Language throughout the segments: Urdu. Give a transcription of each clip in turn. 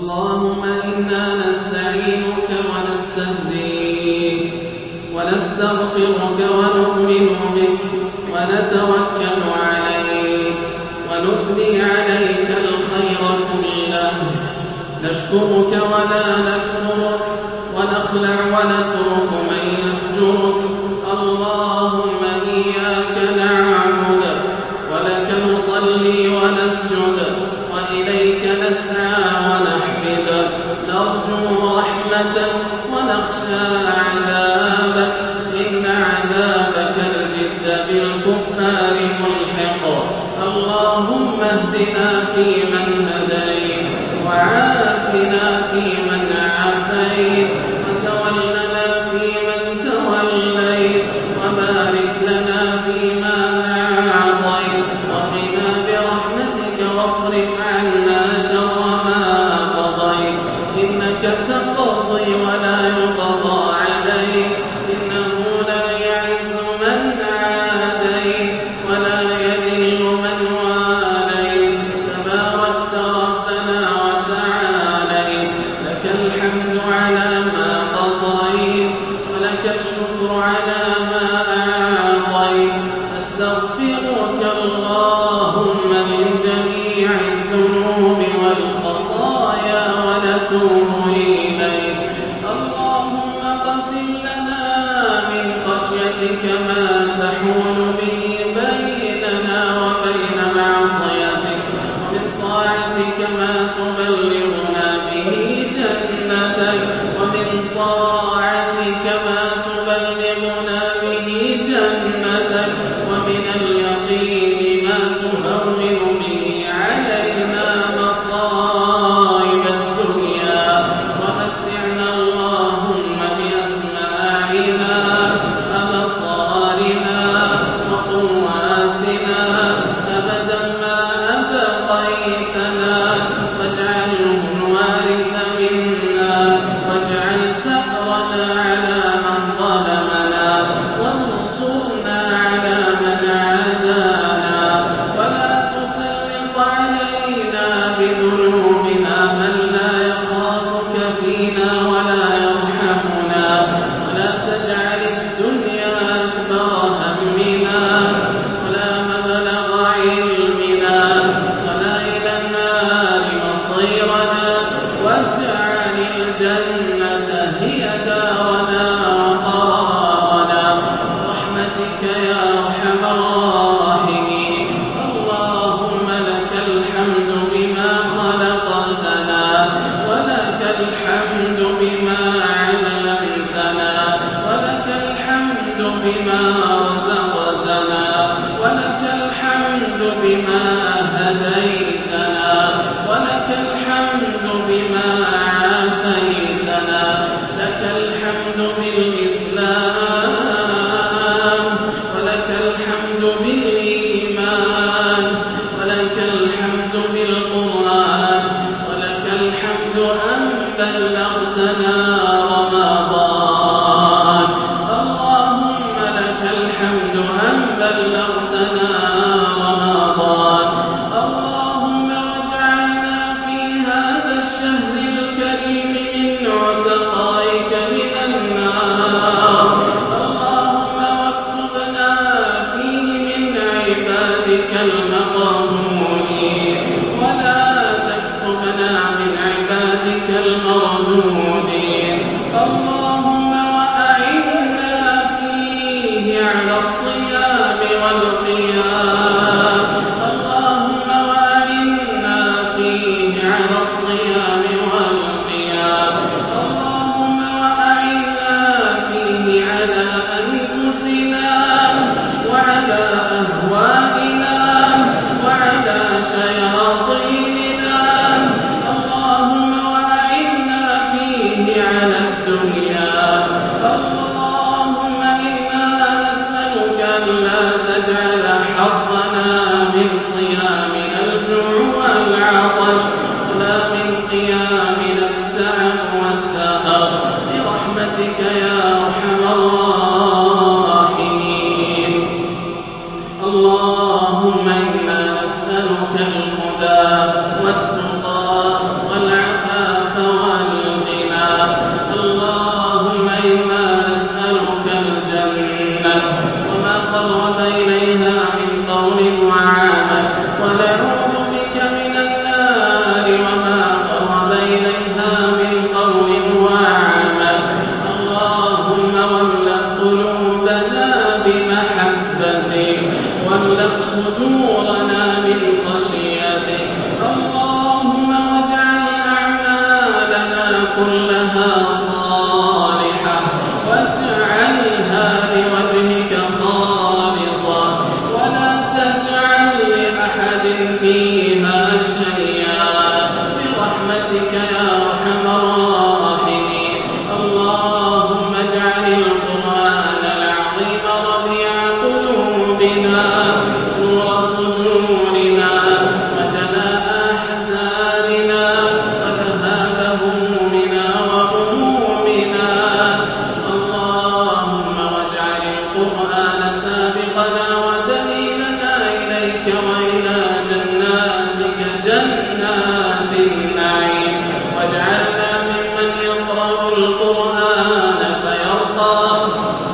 اللهم إنا نستعينك ونستهديك ونستغفرك ونؤمن بك ونتوكل عليك ونثني عليك الخير كله. نشكرك ولا نكفرك، ونخلع ونترك من يفجرك. اللهم إياك نعبد، ولك نصلي ونسجد، وإليك نسجد واحدة نرجو رحمتك ونخشى عذابك. إن عذابك الجد بالكفار ملحق. اللهم اهدنا وعافنا کیا المقام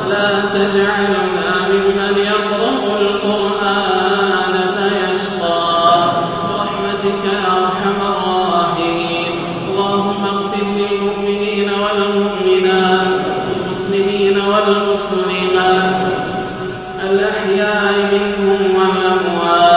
لا تجعلنا ممن يقرأ القرآن فيشقى. برحمتك يا أرحم الراحمين. اللهم اغفر للمؤمنين والمؤمنات والمسلمين والمسلمات، الأحياء منهم والأموات.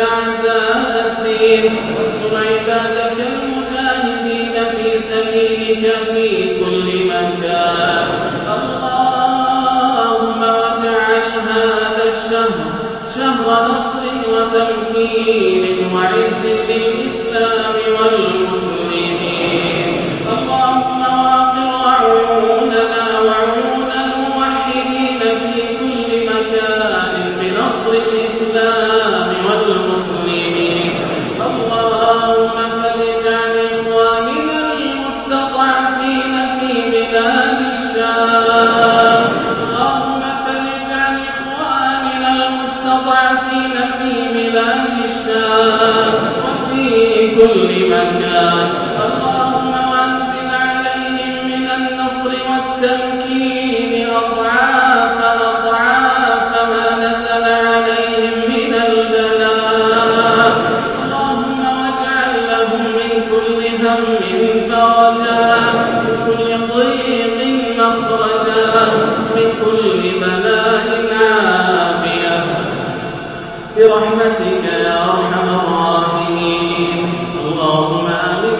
أعداءك أعداء الدين وانصر المجاهدين في سبيلك في كل مكان. اللهم واجعل هذا الشهر شهر نصر وتمكين وعز للإسلام والمسلمين. كل مكان اللهم وانزل عليهم من النصر والتمكين أضعاف أضعاف ما نزل عليهم من البلاء. اللهم واجعل لهم من كل هم فرجا، من كل ضيق مخرجا، من كل بلاء عافية. برحمتك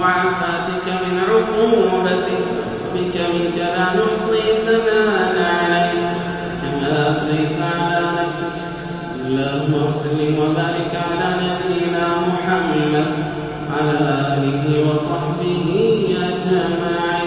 ومعافاتك من عقوبتك بك منك لا نحصي ثناء عليك. كما أثنيت على نفسك، اللهم وسلم وبارك على نبينا محمد، على آله وصحبه أجمعين.